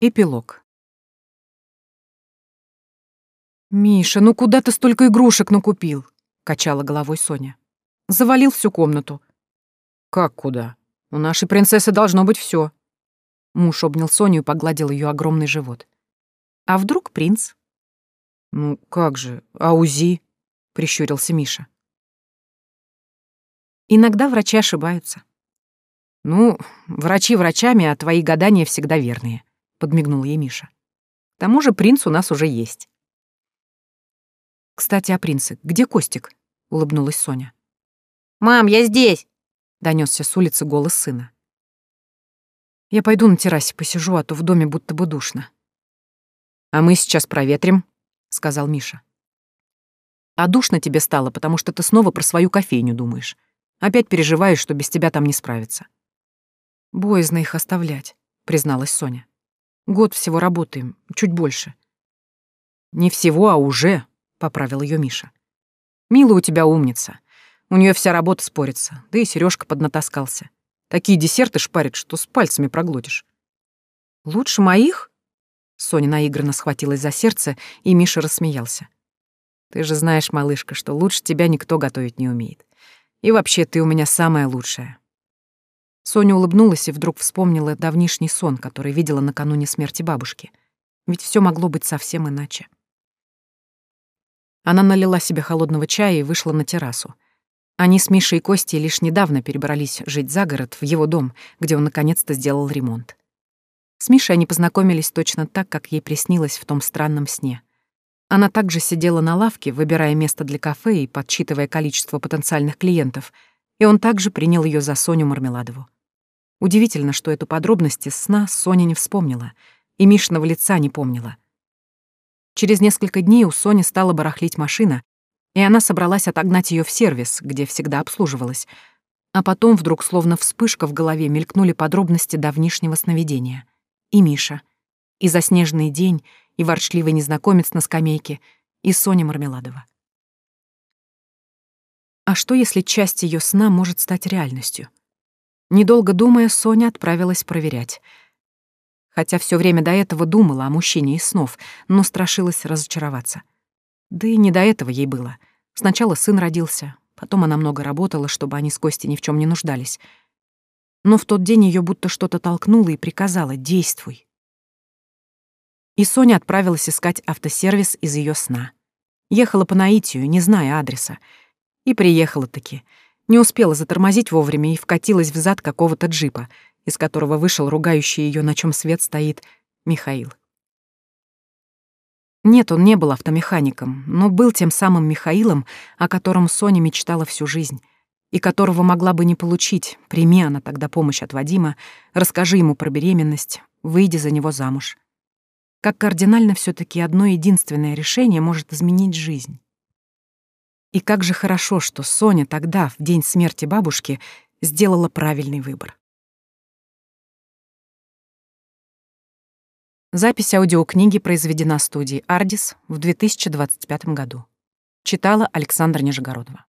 Эпилог. «Миша, ну куда ты столько игрушек накупил?» — качала головой Соня. «Завалил всю комнату». «Как куда? У нашей принцессы должно быть все. Муж обнял Соню и погладил ее огромный живот. «А вдруг принц?» «Ну как же, а УЗИ?» — прищурился Миша. «Иногда врачи ошибаются». «Ну, врачи врачами, а твои гадания всегда верные», — подмигнул ей Миша. «К тому же принц у нас уже есть». «Кстати, о принце. Где Костик?» — улыбнулась Соня. «Мам, я здесь!» — донесся с улицы голос сына. «Я пойду на террасе посижу, а то в доме будто бы душно». «А мы сейчас проветрим», — сказал Миша. «А душно тебе стало, потому что ты снова про свою кофейню думаешь. Опять переживаешь, что без тебя там не справиться». «Боязно их оставлять», — призналась Соня. Год всего работаем, чуть больше. Не всего, а уже, поправил ее Миша. Мила у тебя умница. У нее вся работа спорится, да и Сережка поднатаскался. Такие десерты шпарит, что с пальцами проглотишь. Лучше моих? Соня наигранно схватилась за сердце, и Миша рассмеялся. Ты же знаешь, малышка, что лучше тебя никто готовить не умеет. И вообще ты у меня самая лучшая. Соня улыбнулась и вдруг вспомнила давнишний сон, который видела накануне смерти бабушки. Ведь все могло быть совсем иначе. Она налила себе холодного чая и вышла на террасу. Они с Мишей и Костей лишь недавно перебрались жить за город, в его дом, где он наконец-то сделал ремонт. С Мишей они познакомились точно так, как ей приснилось в том странном сне. Она также сидела на лавке, выбирая место для кафе и подсчитывая количество потенциальных клиентов, и он также принял ее за Соню Мармеладову. Удивительно, что эту подробность из сна Соня не вспомнила, и Мишиного лица не помнила. Через несколько дней у Сони стала барахлить машина, и она собралась отогнать ее в сервис, где всегда обслуживалась. А потом вдруг, словно вспышка в голове, мелькнули подробности давнишнего сновидения. И Миша, и заснеженный день, и ворчливый незнакомец на скамейке, и Соня Мармеладова. А что, если часть ее сна может стать реальностью? Недолго думая, Соня отправилась проверять. Хотя все время до этого думала о мужчине из снов, но страшилась разочароваться. Да и не до этого ей было. Сначала сын родился, потом она много работала, чтобы они с Костей ни в чем не нуждались. Но в тот день ее будто что-то толкнуло и приказало «действуй». И Соня отправилась искать автосервис из ее сна. Ехала по наитию, не зная адреса. И приехала-таки — не успела затормозить вовремя и вкатилась в зад какого-то джипа, из которого вышел ругающий ее, на чем свет стоит, Михаил. Нет, он не был автомехаником, но был тем самым Михаилом, о котором Соня мечтала всю жизнь, и которого могла бы не получить, прими она тогда помощь от Вадима, расскажи ему про беременность, выйди за него замуж. Как кардинально все таки одно единственное решение может изменить жизнь. И как же хорошо, что Соня тогда, в день смерти бабушки, сделала правильный выбор. Запись аудиокниги произведена студией «Ардис» в 2025 году. Читала Александра Нижегородова.